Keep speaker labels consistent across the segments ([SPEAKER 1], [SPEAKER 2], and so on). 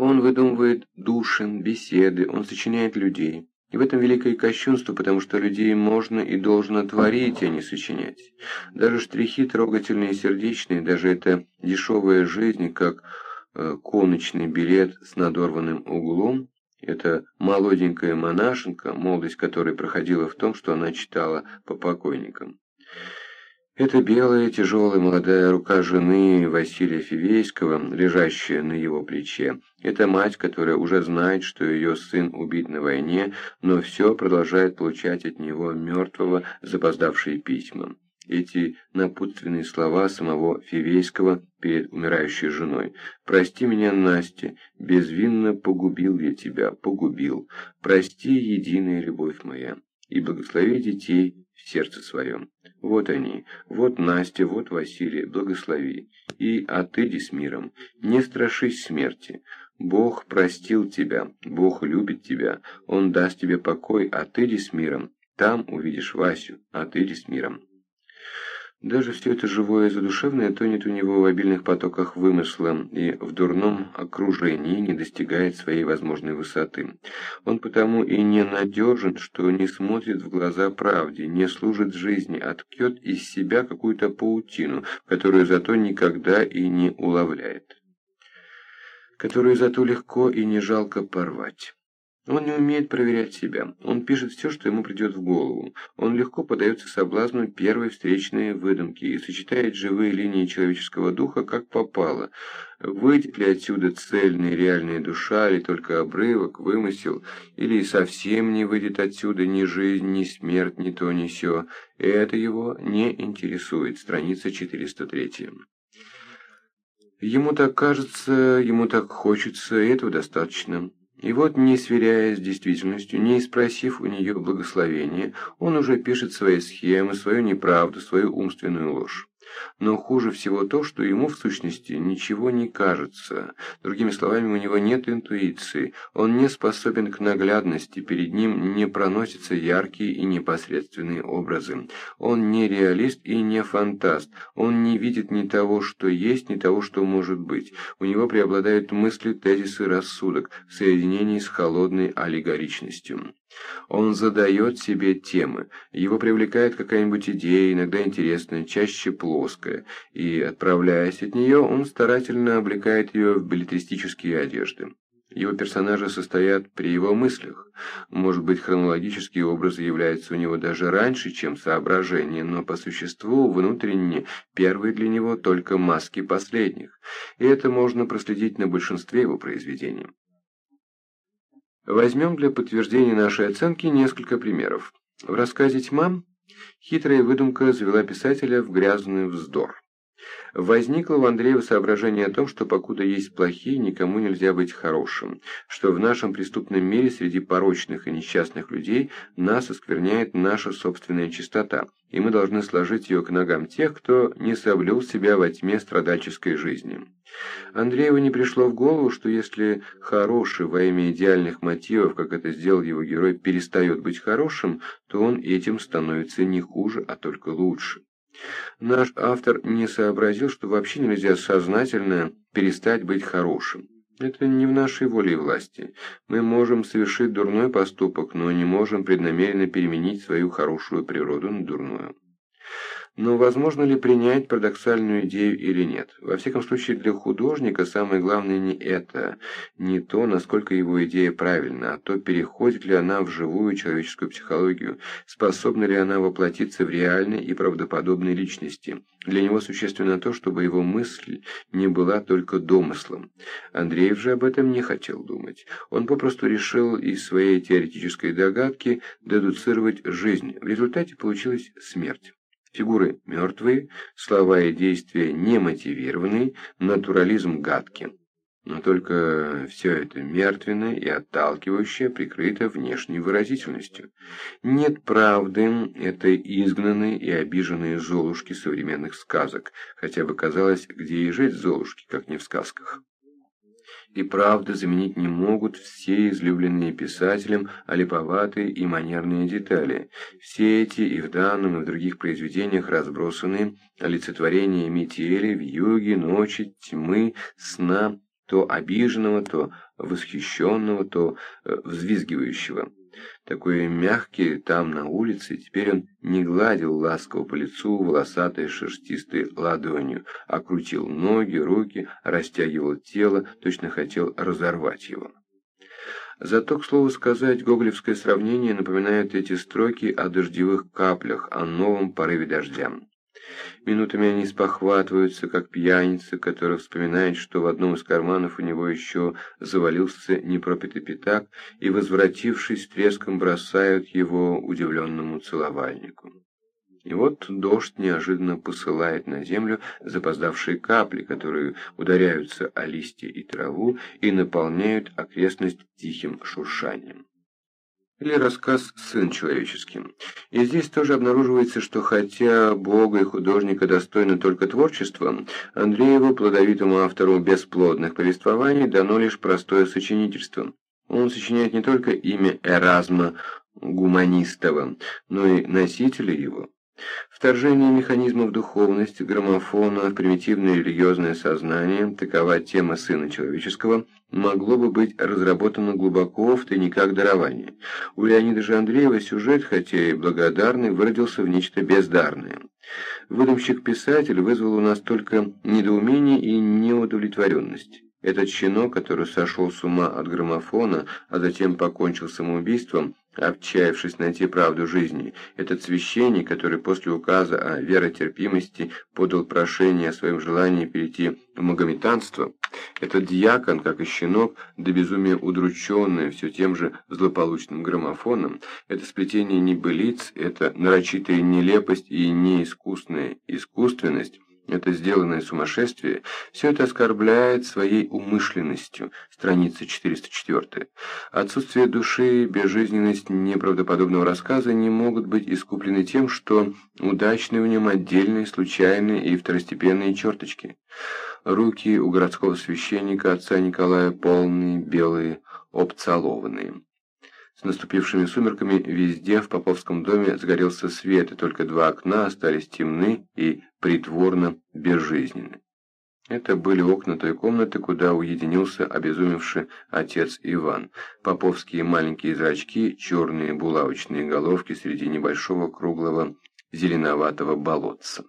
[SPEAKER 1] Он выдумывает душин, беседы, он сочиняет людей. И в этом великое кощунство, потому что людей можно и должно творить, а не сочинять. Даже штрихи трогательные и сердечные, даже эта дешевая жизнь, как э, коночный билет с надорванным углом, эта молоденькая монашенка, молодость которой проходила в том, что она читала по покойникам. Это белая, тяжелая молодая рука жены Василия Фивейского, лежащая на его плече. Это мать, которая уже знает, что ее сын убит на войне, но все продолжает получать от него мертвого запоздавшие письма. Эти напутственные слова самого Фивейского перед умирающей женой. «Прости меня, Настя, безвинно погубил я тебя, погубил. Прости, единая любовь моя, и благослови детей в сердце своем». Вот они, вот Настя, вот Василий, благослови. И отыди с миром, не страшись смерти. Бог простил тебя, Бог любит тебя, Он даст тебе покой, отыди с миром. Там увидишь Васю, отыди с миром. Даже все это живое и задушевное тонет у него в обильных потоках вымысла и в дурном окружении не достигает своей возможной высоты. Он потому и ненадежен, что не смотрит в глаза правде, не служит жизни, а ткет из себя какую-то паутину, которую зато никогда и не уловляет, которую зато легко и не жалко порвать. Он не умеет проверять себя. Он пишет все, что ему придет в голову. Он легко подается соблазну первой встречной выдумки и сочетает живые линии человеческого духа как попало. Выйдет ли отсюда цельная реальная душа, или только обрывок, вымысел, или совсем не выйдет отсюда ни жизнь, ни смерть, ни то, ни сё. Это его не интересует. Страница 403. Ему так кажется, ему так хочется, и этого достаточно. И вот, не сверяясь с действительностью, не спросив у нее благословения, он уже пишет свои схемы, свою неправду, свою умственную ложь. Но хуже всего то, что ему в сущности ничего не кажется. Другими словами, у него нет интуиции, он не способен к наглядности, перед ним не проносятся яркие и непосредственные образы. Он не реалист и не фантаст, он не видит ни того, что есть, ни того, что может быть. У него преобладают мысли, тезисы, рассудок в соединении с холодной аллегоричностью. Он задает себе темы, его привлекает какая-нибудь идея, иногда интересная, чаще плоская, и, отправляясь от нее, он старательно облекает ее в билетристические одежды. Его персонажи состоят при его мыслях. Может быть, хронологические образы являются у него даже раньше, чем соображения, но по существу внутренне первые для него только маски последних. И это можно проследить на большинстве его произведений. Возьмем для подтверждения нашей оценки несколько примеров. В рассказе «Тьма» хитрая выдумка завела писателя в грязный вздор. Возникло у Андреева соображение о том, что покуда есть плохие, никому нельзя быть хорошим, что в нашем преступном мире среди порочных и несчастных людей нас оскверняет наша собственная чистота, и мы должны сложить ее к ногам тех, кто не соблюл себя во тьме страдальческой жизни. Андрееву не пришло в голову, что если хороший во имя идеальных мотивов, как это сделал его герой, перестает быть хорошим, то он этим становится не хуже, а только лучше. Наш автор не сообразил, что вообще нельзя сознательно перестать быть хорошим. Это не в нашей воле и власти. Мы можем совершить дурной поступок, но не можем преднамеренно переменить свою хорошую природу на дурную. Но возможно ли принять парадоксальную идею или нет? Во всяком случае, для художника самое главное не это, не то, насколько его идея правильна, а то, переходит ли она в живую человеческую психологию, способна ли она воплотиться в реальной и правдоподобной личности. Для него существенно то, чтобы его мысль не была только домыслом. Андреев же об этом не хотел думать. Он попросту решил из своей теоретической догадки дедуцировать жизнь. В результате получилась смерть. Фигуры мертвые, слова и действия немотивированные, натурализм гадкий. Но только все это мертвенное и отталкивающее прикрыто внешней выразительностью. Нет правды этой изгнанной и обиженной Золушки современных сказок, хотя бы казалось, где и жить Золушки, как не в сказках и правда заменить не могут все излюбленные писателем олиповатые и манерные детали. Все эти и в данном, и в других произведениях разбросанные олицетворения метели, вьюги, ночи, тьмы, сна, то обиженного, то восхищенного, то э, взвизгивающего. Такой мягкий там на улице, теперь он не гладил ласково по лицу волосатой шерстистой ладонью, а крутил ноги, руки, растягивал тело, точно хотел разорвать его. Зато, к слову сказать, гоголевское сравнение напоминает эти строки о дождевых каплях, о новом порыве дождя. Минутами они спохватываются, как пьяница, который вспоминает, что в одном из карманов у него еще завалился непропитый пятак, и, возвратившись, треском бросают его удивленному целовальнику. И вот дождь неожиданно посылает на землю запоздавшие капли, которые ударяются о листья и траву и наполняют окрестность тихим шуршанием. Или рассказ «Сын человеческий». И здесь тоже обнаруживается, что хотя Бога и художника достойно только творчество, Андрееву, плодовитому автору бесплодных повествований, дано лишь простое сочинительство. Он сочиняет не только имя Эразма Гуманистова, но и носителя его. Вторжение механизма в духовность, граммофона, примитивное религиозное сознание, такова тема Сына Человеческого, могло бы быть разработано глубоко в тайниках дарования. У Леонида же Андреева сюжет, хотя и благодарный, выродился в нечто бездарное. Выдумщик-писатель вызвал у нас только недоумение и неудовлетворенность. Этот щенок, который сошел с ума от граммофона, а затем покончил самоубийством, обчаявшись найти правду жизни, этот священник, который после указа о веротерпимости подал прошение о своем желании перейти в магометанство, этот дьякон, как и щенок, до безумия удрученный все тем же злополучным граммофоном, это сплетение небылиц, это нарочитая нелепость и неискусная искусственность, это сделанное сумасшествие, все это оскорбляет своей умышленностью, страница 404. Отсутствие души, безжизненность неправдоподобного рассказа не могут быть искуплены тем, что удачны в нем отдельные, случайные и второстепенные черточки. Руки у городского священника отца Николая полные, белые, обцалованные. С наступившими сумерками везде в Поповском доме сгорелся свет, и только два окна остались темны и притворно безжизненны. Это были окна той комнаты, куда уединился обезумевший отец Иван. Поповские маленькие зрачки, черные булавочные головки среди небольшого круглого зеленоватого болотца.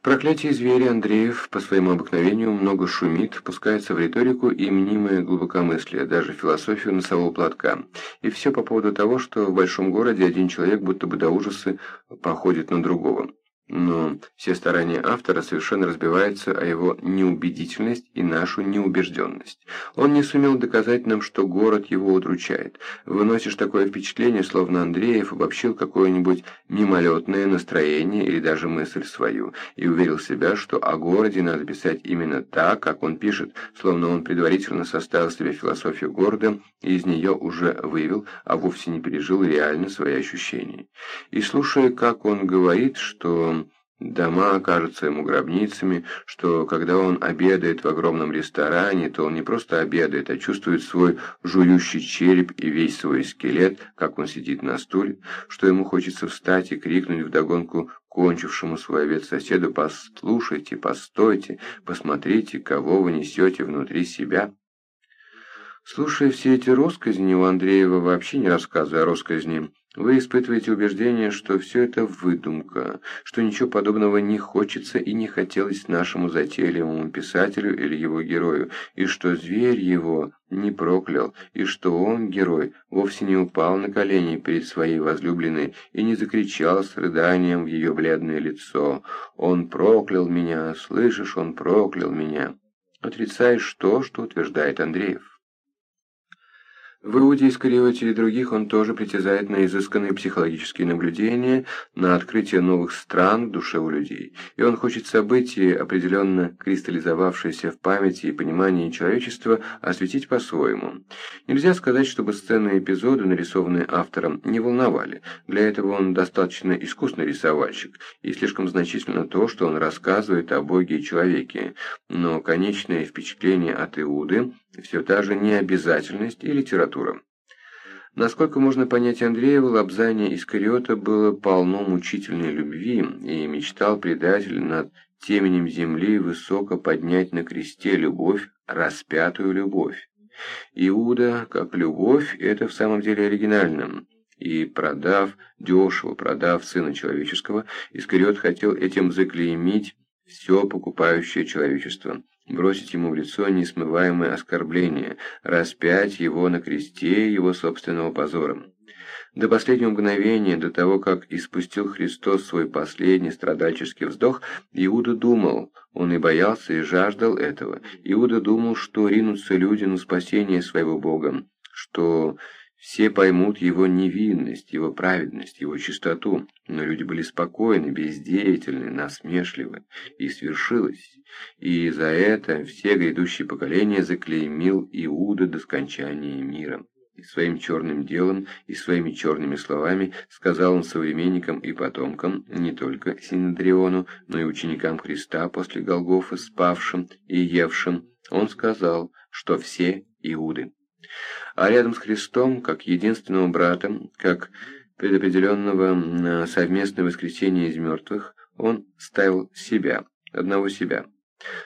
[SPEAKER 1] В проклятии зверя Андреев по своему обыкновению много шумит, пускается в риторику и мнимое глубокомыслие, даже философию носового платка. И все по поводу того, что в большом городе один человек будто бы до ужаса походит на другого. Но все старания автора совершенно разбиваются о его неубедительность и нашу неубежденность. Он не сумел доказать нам, что город его удручает. Выносишь такое впечатление, словно Андреев обобщил какое-нибудь мимолетное настроение или даже мысль свою, и уверил себя, что о городе надо писать именно так, как он пишет, словно он предварительно составил себе философию города и из нее уже вывел, а вовсе не пережил реально свои ощущения. И слушая, как он говорит, что Дома кажутся ему гробницами, что когда он обедает в огромном ресторане, то он не просто обедает, а чувствует свой жующий череп и весь свой скелет, как он сидит на стуле, что ему хочется встать и крикнуть вдогонку кончившему свой обед соседу «Послушайте, постойте, посмотрите, кого вы несете внутри себя». Слушая все эти росказни, у Андреева вообще не рассказы о росказни, вы испытываете убеждение, что все это выдумка, что ничего подобного не хочется и не хотелось нашему затейливому писателю или его герою, и что зверь его не проклял, и что он, герой, вовсе не упал на колени перед своей возлюбленной и не закричал с рыданием в ее бледное лицо «Он проклял меня, слышишь, он проклял меня». Отрицаешь то, что утверждает Андреев. В Иуде Искариоте и других он тоже притязает на изысканные психологические наблюдения, на открытие новых стран в душе у людей. И он хочет события, определенно кристаллизовавшиеся в памяти и понимании человечества, осветить по-своему. Нельзя сказать, чтобы сцены и эпизоды, нарисованные автором, не волновали. Для этого он достаточно искусный рисовальщик, и слишком значительно то, что он рассказывает о Боге и человеке. Но конечное впечатление от Иуды все та же необязательность и литература. Насколько можно понять Андреева, лобзание Искариота было полно мучительной любви, и мечтал предатель над теменем земли высоко поднять на кресте любовь, распятую любовь. Иуда, как любовь, это в самом деле оригинально. И продав, дешево продав Сына Человеческого, Искариот хотел этим заклеймить все покупающее человечество, бросить ему в лицо несмываемое оскорбление, распять его на кресте его собственного позором. До последнего мгновения, до того, как испустил Христос свой последний страдальческий вздох, Иуда думал, он и боялся, и жаждал этого. Иуда думал, что ринутся люди на спасение своего Бога, что все поймут его невинность, его праведность, его чистоту, но люди были спокойны, бездеятельны, насмешливы, и свершилось. И за это все грядущие поколения заклеймил Иуда до скончания мира и своим черным делом, и своими черными словами сказал он современникам и потомкам, не только Синедриону, но и ученикам Христа после Голгофа, спавшим и евшим, он сказал, что все иуды. А рядом с Христом, как единственным братом, как предопределенного на совместное воскресение из мертвых, он ставил себя, одного себя.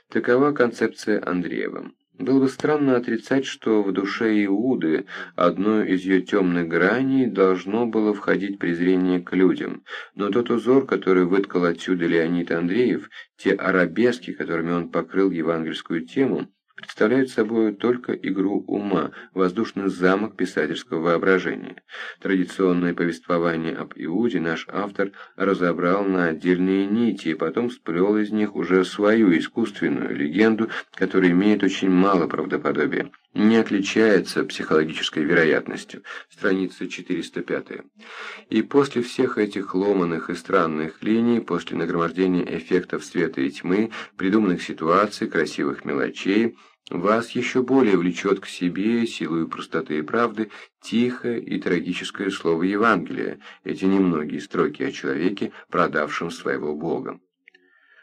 [SPEAKER 1] Такова концепция Андреева. Было бы странно отрицать, что в душе Иуды одной из ее темных граней должно было входить презрение к людям, но тот узор, который выткал отсюда Леонид Андреев, те арабески, которыми он покрыл евангельскую тему, представляют собой только игру ума, воздушный замок писательского воображения. Традиционное повествование об Иуде наш автор разобрал на отдельные нити и потом сплел из них уже свою искусственную легенду, которая имеет очень мало правдоподобия не отличается психологической вероятностью. Страница 405. И после всех этих ломаных и странных линий, после нагромождения эффектов света и тьмы, придуманных ситуаций, красивых мелочей, вас еще более влечет к себе, силой простоты и правды, тихое и трагическое слово Евангелия, эти немногие строки о человеке, продавшем своего Бога.